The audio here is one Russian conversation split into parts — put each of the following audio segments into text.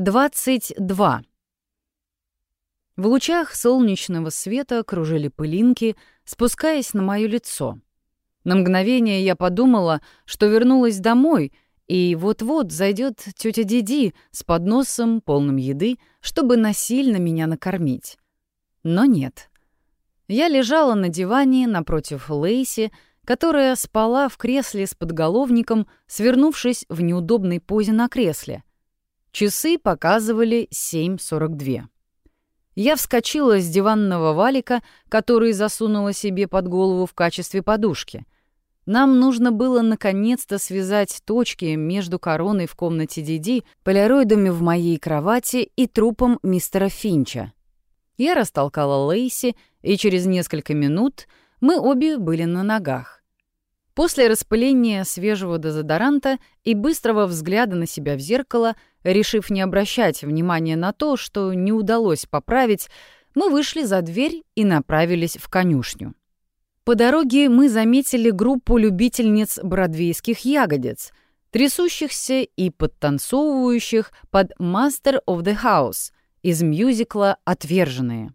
22. В лучах солнечного света кружили пылинки, спускаясь на мое лицо. На мгновение я подумала, что вернулась домой, и вот-вот зайдет тетя Диди с подносом, полным еды, чтобы насильно меня накормить. Но нет. Я лежала на диване напротив Лейси, которая спала в кресле с подголовником, свернувшись в неудобной позе на кресле. Часы показывали 7.42. Я вскочила с диванного валика, который засунула себе под голову в качестве подушки. Нам нужно было наконец-то связать точки между короной в комнате Диди, полироидами в моей кровати и трупом мистера Финча. Я растолкала Лейси, и через несколько минут мы обе были на ногах. После распыления свежего дезодоранта и быстрого взгляда на себя в зеркало, решив не обращать внимания на то, что не удалось поправить, мы вышли за дверь и направились в конюшню. По дороге мы заметили группу любительниц бродвейских ягодиц, трясущихся и подтанцовывающих под «Master of the House» из мюзикла «Отверженные».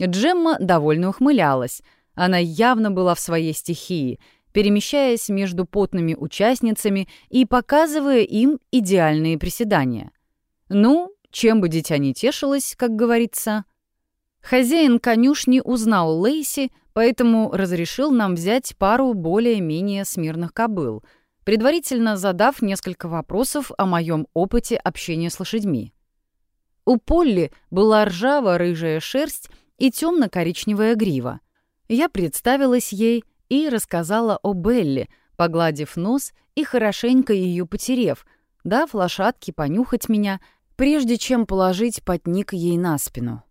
Джемма довольно ухмылялась. Она явно была в своей стихии — перемещаясь между потными участницами и показывая им идеальные приседания. Ну, чем бы дитя не тешилось, как говорится. Хозяин конюшни узнал Лейси, поэтому разрешил нам взять пару более-менее смирных кобыл, предварительно задав несколько вопросов о моем опыте общения с лошадьми. У Полли была ржаво-рыжая шерсть и темно-коричневая грива. Я представилась ей — и рассказала о Белле, погладив нос и хорошенько ее потерев, дав лошадке понюхать меня, прежде чем положить потник ей на спину.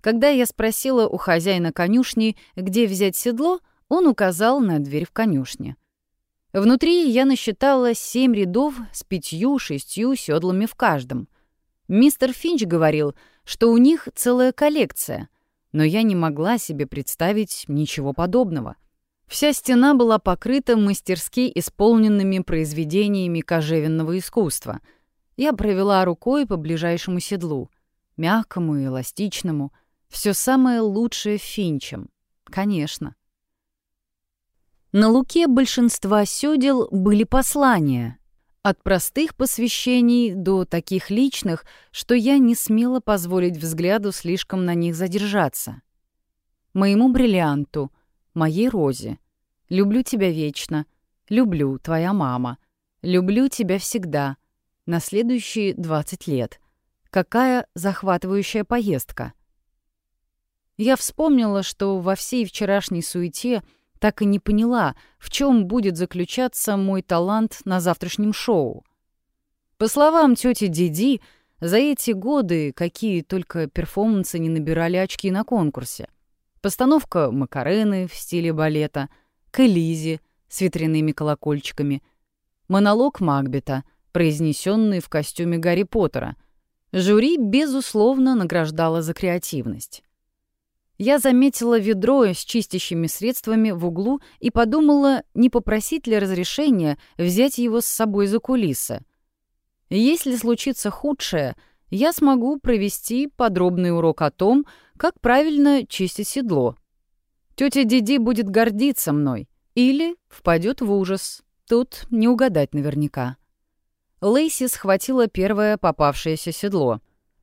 Когда я спросила у хозяина конюшни, где взять седло, он указал на дверь в конюшне. Внутри я насчитала семь рядов с пятью-шестью седлами в каждом. Мистер Финч говорил, что у них целая коллекция, но я не могла себе представить ничего подобного. Вся стена была покрыта мастерски исполненными произведениями кожевенного искусства. Я провела рукой по ближайшему седлу, мягкому и эластичному, все самое лучшее финчем. Конечно. На луке большинства сёдел были послания, от простых посвящений до таких личных, что я не смела позволить взгляду слишком на них задержаться. Моему бриллианту — моей Розе. Люблю тебя вечно. Люблю, твоя мама. Люблю тебя всегда. На следующие 20 лет. Какая захватывающая поездка. Я вспомнила, что во всей вчерашней суете так и не поняла, в чем будет заключаться мой талант на завтрашнем шоу. По словам тети Диди, за эти годы какие только перформансы не набирали очки на конкурсе. Постановка Макарены в стиле балета, к Элизе с ветряными колокольчиками, монолог Макбета, произнесенный в костюме Гарри Поттера. Жюри, безусловно, награждало за креативность. Я заметила ведро с чистящими средствами в углу и подумала, не попросить ли разрешения взять его с собой за кулисы. Если случится худшее — я смогу провести подробный урок о том, как правильно чистить седло. Тетя Диди будет гордиться мной или впадет в ужас. Тут не угадать наверняка. Лейси схватила первое попавшееся седло.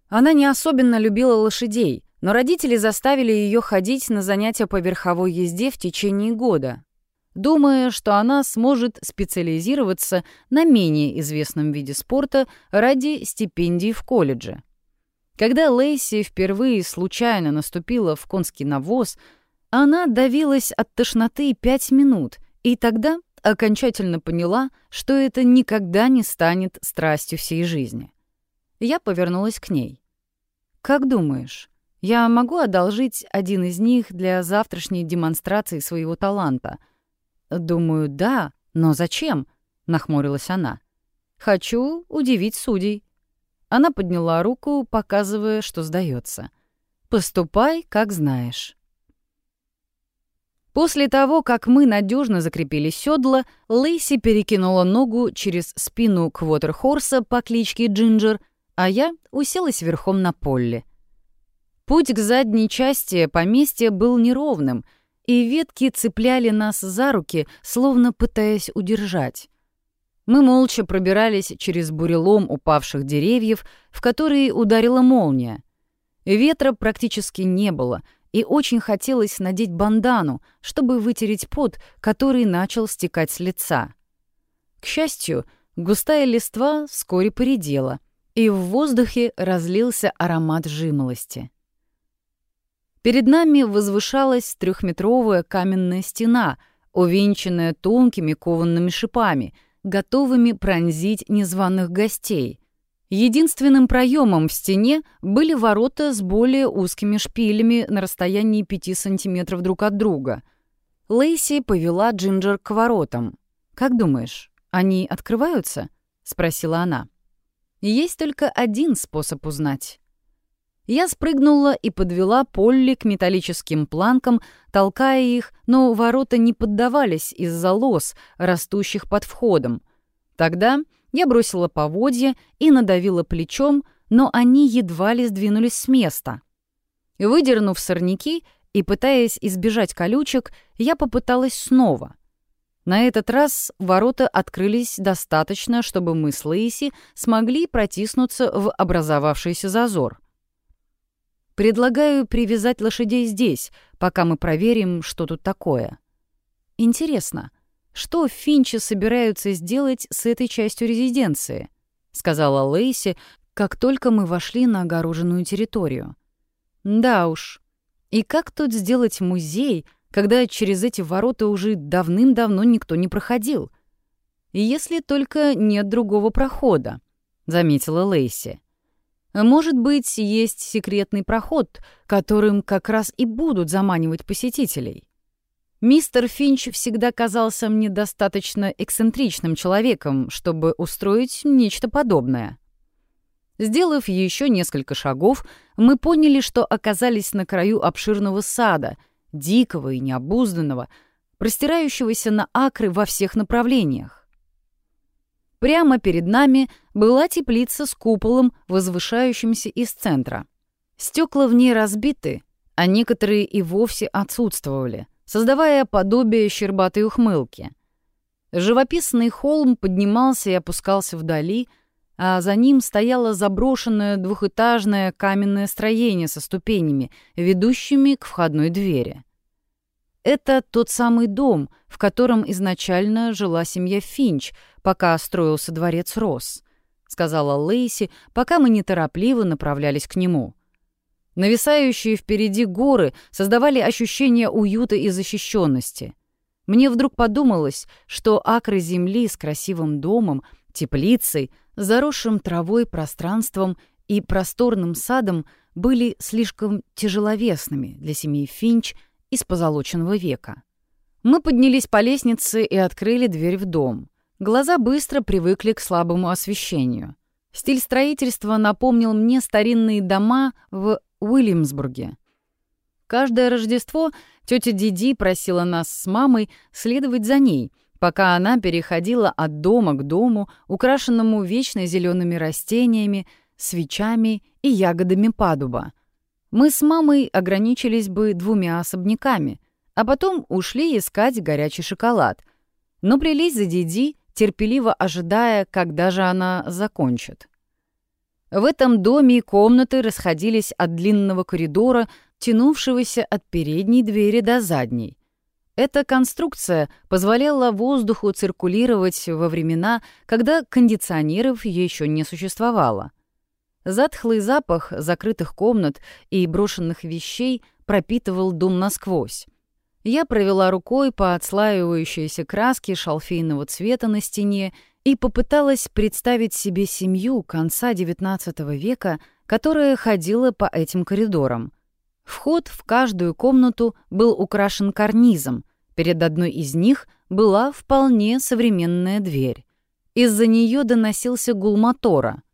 Она не особенно любила лошадей, но родители заставили ее ходить на занятия по верховой езде в течение года, думая, что она сможет специализироваться на менее известном виде спорта ради стипендий в колледже. Когда Лейси впервые случайно наступила в конский навоз, она давилась от тошноты пять минут, и тогда окончательно поняла, что это никогда не станет страстью всей жизни. Я повернулась к ней. «Как думаешь, я могу одолжить один из них для завтрашней демонстрации своего таланта?» «Думаю, да, но зачем?» — нахмурилась она. «Хочу удивить судей». Она подняла руку, показывая, что сдается. «Поступай, как знаешь». После того, как мы надежно закрепили седла, Лейси перекинула ногу через спину Квотерхорса по кличке Джинджер, а я уселась верхом на поле. Путь к задней части поместья был неровным, и ветки цепляли нас за руки, словно пытаясь удержать. Мы молча пробирались через бурелом упавших деревьев, в которые ударила молния. Ветра практически не было, и очень хотелось надеть бандану, чтобы вытереть пот, который начал стекать с лица. К счастью, густая листва вскоре поредела, и в воздухе разлился аромат жимолости. Перед нами возвышалась трехметровая каменная стена, увенчанная тонкими коваными шипами — готовыми пронзить незваных гостей. Единственным проемом в стене были ворота с более узкими шпилями на расстоянии 5 сантиметров друг от друга. Лейси повела Джинджер к воротам. «Как думаешь, они открываются?» — спросила она. «Есть только один способ узнать». Я спрыгнула и подвела Полли к металлическим планкам, толкая их, но ворота не поддавались из-за лос, растущих под входом. Тогда я бросила поводья и надавила плечом, но они едва ли сдвинулись с места. Выдернув сорняки и пытаясь избежать колючек, я попыталась снова. На этот раз ворота открылись достаточно, чтобы мы с Лейси смогли протиснуться в образовавшийся зазор. Предлагаю привязать лошадей здесь, пока мы проверим, что тут такое. Интересно, что Финчи собираются сделать с этой частью резиденции? Сказала Лейси, как только мы вошли на огороженную территорию. Да уж. И как тут сделать музей, когда через эти ворота уже давным-давно никто не проходил? Если только нет другого прохода, заметила Лейси. Может быть, есть секретный проход, которым как раз и будут заманивать посетителей. Мистер Финч всегда казался мне достаточно эксцентричным человеком, чтобы устроить нечто подобное. Сделав еще несколько шагов, мы поняли, что оказались на краю обширного сада, дикого и необузданного, простирающегося на акры во всех направлениях. Прямо перед нами была теплица с куполом, возвышающимся из центра. Стекла в ней разбиты, а некоторые и вовсе отсутствовали, создавая подобие щербатой ухмылки. Живописный холм поднимался и опускался вдали, а за ним стояло заброшенное двухэтажное каменное строение со ступенями, ведущими к входной двери. Это тот самый дом, в котором изначально жила семья Финч, пока строился дворец Росс, сказала Лейси, пока мы неторопливо направлялись к нему. Нависающие впереди горы создавали ощущение уюта и защищенности. Мне вдруг подумалось, что акры земли с красивым домом, теплицей, заросшим травой пространством и просторным садом были слишком тяжеловесными для семьи Финч — из позолоченного века. Мы поднялись по лестнице и открыли дверь в дом. Глаза быстро привыкли к слабому освещению. Стиль строительства напомнил мне старинные дома в Уильямсбурге. Каждое Рождество тетя Диди просила нас с мамой следовать за ней, пока она переходила от дома к дому, украшенному вечно зелеными растениями, свечами и ягодами падуба — мы с мамой ограничились бы двумя особняками, а потом ушли искать горячий шоколад. Но плелись за Диди, терпеливо ожидая, когда же она закончит. В этом доме комнаты расходились от длинного коридора, тянувшегося от передней двери до задней. Эта конструкция позволяла воздуху циркулировать во времена, когда кондиционеров еще не существовало — Затхлый запах закрытых комнат и брошенных вещей пропитывал дом насквозь. Я провела рукой по отслаивающейся краске шалфейного цвета на стене и попыталась представить себе семью конца XIX века, которая ходила по этим коридорам. Вход в каждую комнату был украшен карнизом, перед одной из них была вполне современная дверь. Из-за нее доносился гул мотора —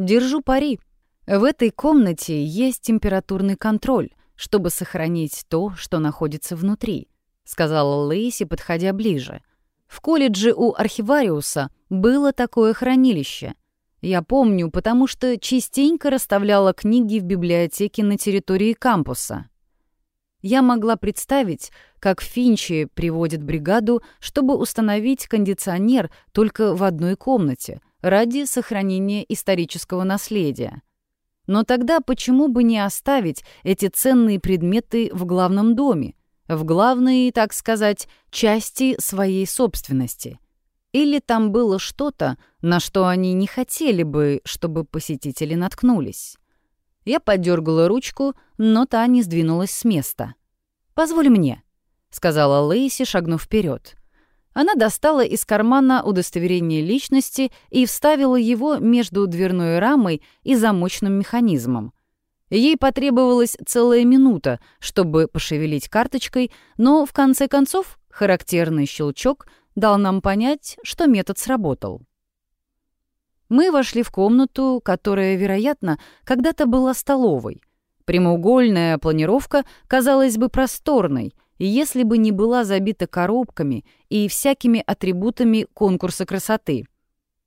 Держу пари. В этой комнате есть температурный контроль, чтобы сохранить то, что находится внутри, сказала Лейси, подходя ближе. В колледже у архивариуса было такое хранилище. Я помню, потому что частенько расставляла книги в библиотеке на территории кампуса. Я могла представить, как Финчи приводит бригаду, чтобы установить кондиционер только в одной комнате ради сохранения исторического наследия. Но тогда почему бы не оставить эти ценные предметы в главном доме, в главной, так сказать, части своей собственности? Или там было что-то, на что они не хотели бы, чтобы посетители наткнулись? Я подергала ручку, но та не сдвинулась с места. «Позволь мне», — сказала Лейси, шагнув вперед. Она достала из кармана удостоверение личности и вставила его между дверной рамой и замочным механизмом. Ей потребовалась целая минута, чтобы пошевелить карточкой, но в конце концов характерный щелчок дал нам понять, что метод сработал. Мы вошли в комнату, которая, вероятно, когда-то была столовой. Прямоугольная планировка казалась бы просторной, если бы не была забита коробками и всякими атрибутами конкурса красоты.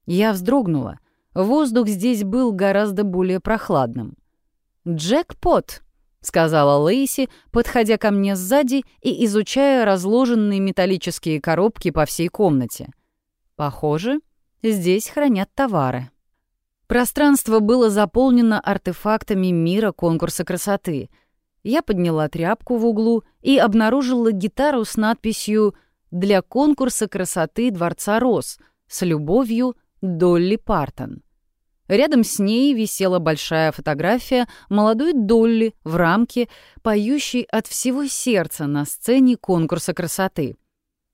Я вздрогнула. Воздух здесь был гораздо более прохладным. «Джекпот!» — сказала Лейси, подходя ко мне сзади и изучая разложенные металлические коробки по всей комнате. «Похоже, здесь хранят товары». Пространство было заполнено артефактами мира конкурса красоты. Я подняла тряпку в углу и обнаружила гитару с надписью «Для конкурса красоты Дворца Рос» с любовью Долли Партон. Рядом с ней висела большая фотография молодой Долли в рамке, поющей от всего сердца на сцене конкурса красоты.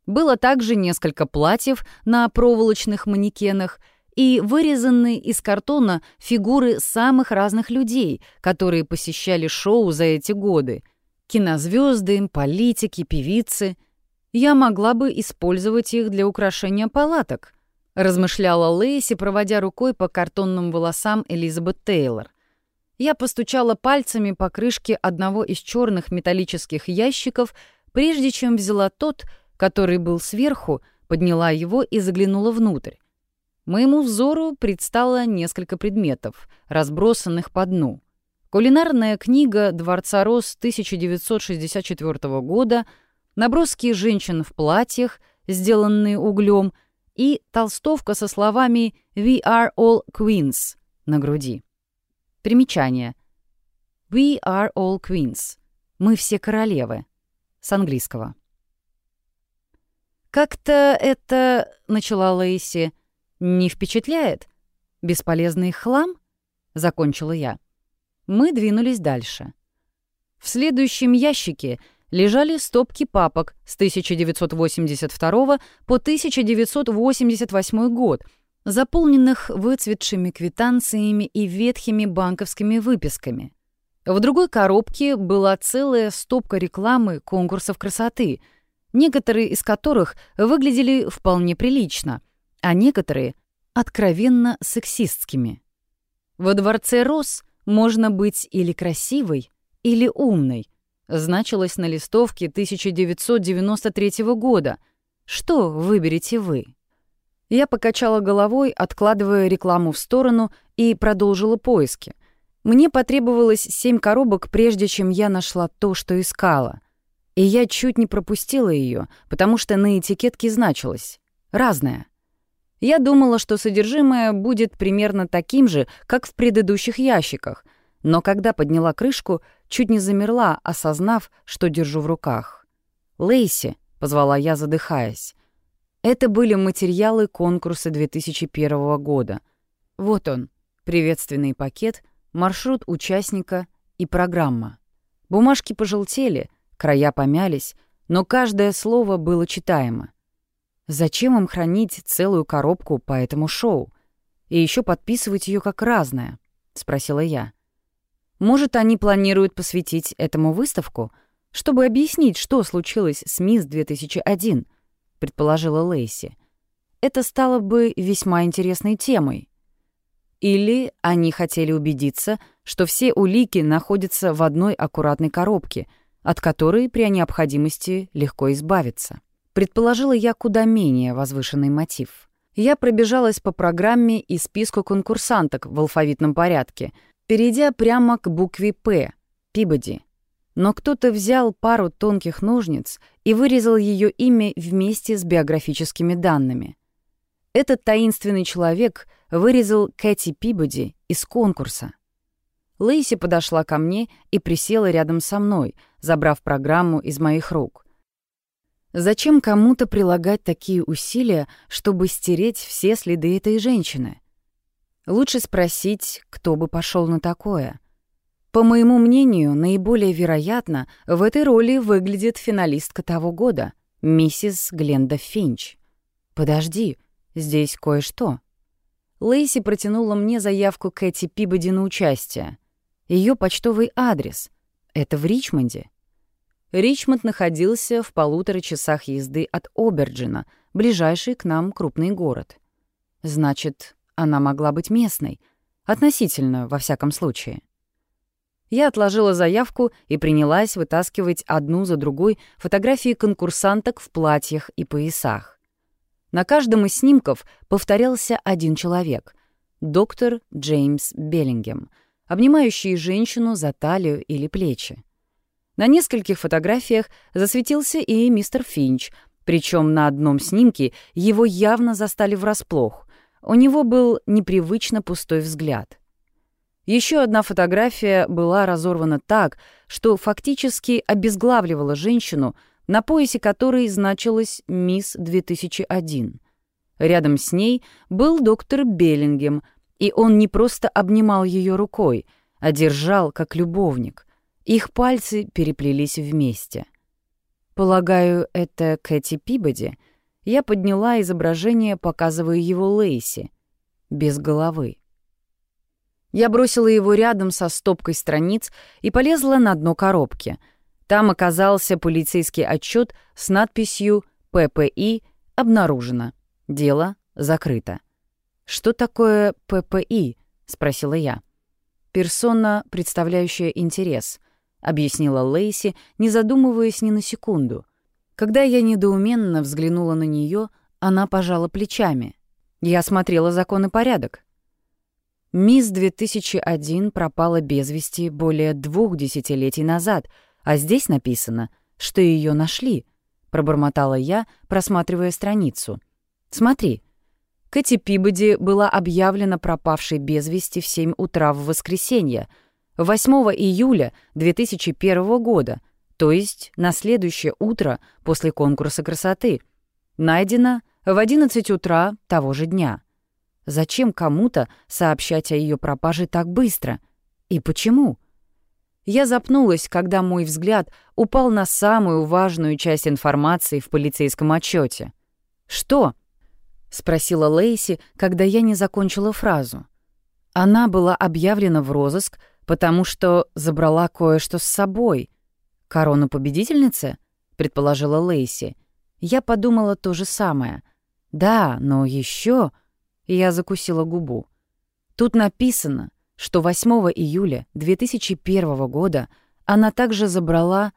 Было также несколько платьев на проволочных манекенах — и вырезанные из картона фигуры самых разных людей, которые посещали шоу за эти годы. Кинозвезды, политики, певицы. Я могла бы использовать их для украшения палаток, размышляла Лейси, проводя рукой по картонным волосам Элизабет Тейлор. Я постучала пальцами по крышке одного из черных металлических ящиков, прежде чем взяла тот, который был сверху, подняла его и заглянула внутрь. Моему взору предстало несколько предметов, разбросанных по дну. Кулинарная книга «Дворца Рос» 1964 года, наброски женщин в платьях, сделанные углем, и толстовка со словами «We are all queens» на груди. Примечание. «We are all queens» — «Мы все королевы» с английского. «Как-то это...» — начала Лейси — «Не впечатляет? Бесполезный хлам?» — закончила я. Мы двинулись дальше. В следующем ящике лежали стопки папок с 1982 по 1988 год, заполненных выцветшими квитанциями и ветхими банковскими выписками. В другой коробке была целая стопка рекламы конкурсов красоты, некоторые из которых выглядели вполне прилично — а некоторые — откровенно сексистскими. Во дворце Рос можно быть или красивой, или умной, значилось на листовке 1993 года. Что выберете вы? Я покачала головой, откладывая рекламу в сторону, и продолжила поиски. Мне потребовалось семь коробок, прежде чем я нашла то, что искала. И я чуть не пропустила ее, потому что на этикетке значилось «разное». Я думала, что содержимое будет примерно таким же, как в предыдущих ящиках, но когда подняла крышку, чуть не замерла, осознав, что держу в руках. «Лейси», — позвала я, задыхаясь. Это были материалы конкурса 2001 года. Вот он, приветственный пакет, маршрут участника и программа. Бумажки пожелтели, края помялись, но каждое слово было читаемо. Зачем им хранить целую коробку по этому шоу? И еще подписывать ее как разное? Спросила я. Может, они планируют посвятить этому выставку, чтобы объяснить, что случилось с Мисс 2001, предположила Лейси. Это стало бы весьма интересной темой. Или они хотели убедиться, что все улики находятся в одной аккуратной коробке, от которой при необходимости легко избавиться. Предположила я куда менее возвышенный мотив. Я пробежалась по программе и списку конкурсанток в алфавитном порядке, перейдя прямо к букве «П» — Пибоди. Но кто-то взял пару тонких ножниц и вырезал ее имя вместе с биографическими данными. Этот таинственный человек вырезал Кэти Пибоди из конкурса. Лейси подошла ко мне и присела рядом со мной, забрав программу из моих рук. Зачем кому-то прилагать такие усилия, чтобы стереть все следы этой женщины? Лучше спросить, кто бы пошел на такое. По моему мнению, наиболее вероятно, в этой роли выглядит финалистка того года, миссис Гленда Финч. Подожди, здесь кое-что. Лейси протянула мне заявку Кэти Пибоди на участие. Ее почтовый адрес. Это в Ричмонде. Ричмонд находился в полутора часах езды от Оберджина, ближайший к нам крупный город. Значит, она могла быть местной. Относительно, во всяком случае. Я отложила заявку и принялась вытаскивать одну за другой фотографии конкурсанток в платьях и поясах. На каждом из снимков повторялся один человек — доктор Джеймс Беллингем, обнимающий женщину за талию или плечи. На нескольких фотографиях засветился и мистер Финч, причем на одном снимке его явно застали врасплох. У него был непривычно пустой взгляд. Еще одна фотография была разорвана так, что фактически обезглавливала женщину, на поясе которой значилась «Мисс 2001». Рядом с ней был доктор Беллингем, и он не просто обнимал ее рукой, а держал как любовник. Их пальцы переплелись вместе. Полагаю, это Кэти Пибоди. Я подняла изображение, показывая его Лейси. Без головы. Я бросила его рядом со стопкой страниц и полезла на дно коробки. Там оказался полицейский отчет с надписью «ППИ обнаружено. Дело закрыто». «Что такое ППИ?» — спросила я. «Персона, представляющая интерес», — объяснила Лейси, не задумываясь ни на секунду. Когда я недоуменно взглянула на нее, она пожала плечами. Я смотрела закон и порядок. Мисс 2001 пропала без вести более двух десятилетий назад, а здесь написано, что ее нашли, пробормотала я, просматривая страницу. Смотри, Кэти Пибоди была объявлена пропавшей без вести в 7 утра в воскресенье, 8 июля 2001 года, то есть на следующее утро после конкурса красоты. Найдена в 11 утра того же дня. Зачем кому-то сообщать о ее пропаже так быстро? И почему? Я запнулась, когда мой взгляд упал на самую важную часть информации в полицейском отчете. «Что?» — спросила Лейси, когда я не закончила фразу. Она была объявлена в розыск, потому что забрала кое-что с собой. «Корону победительницы?» — предположила Лейси. Я подумала то же самое. «Да, но еще я закусила губу. Тут написано, что 8 июля 2001 года она также забрала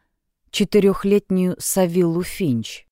четырехлетнюю Савиллу Финч.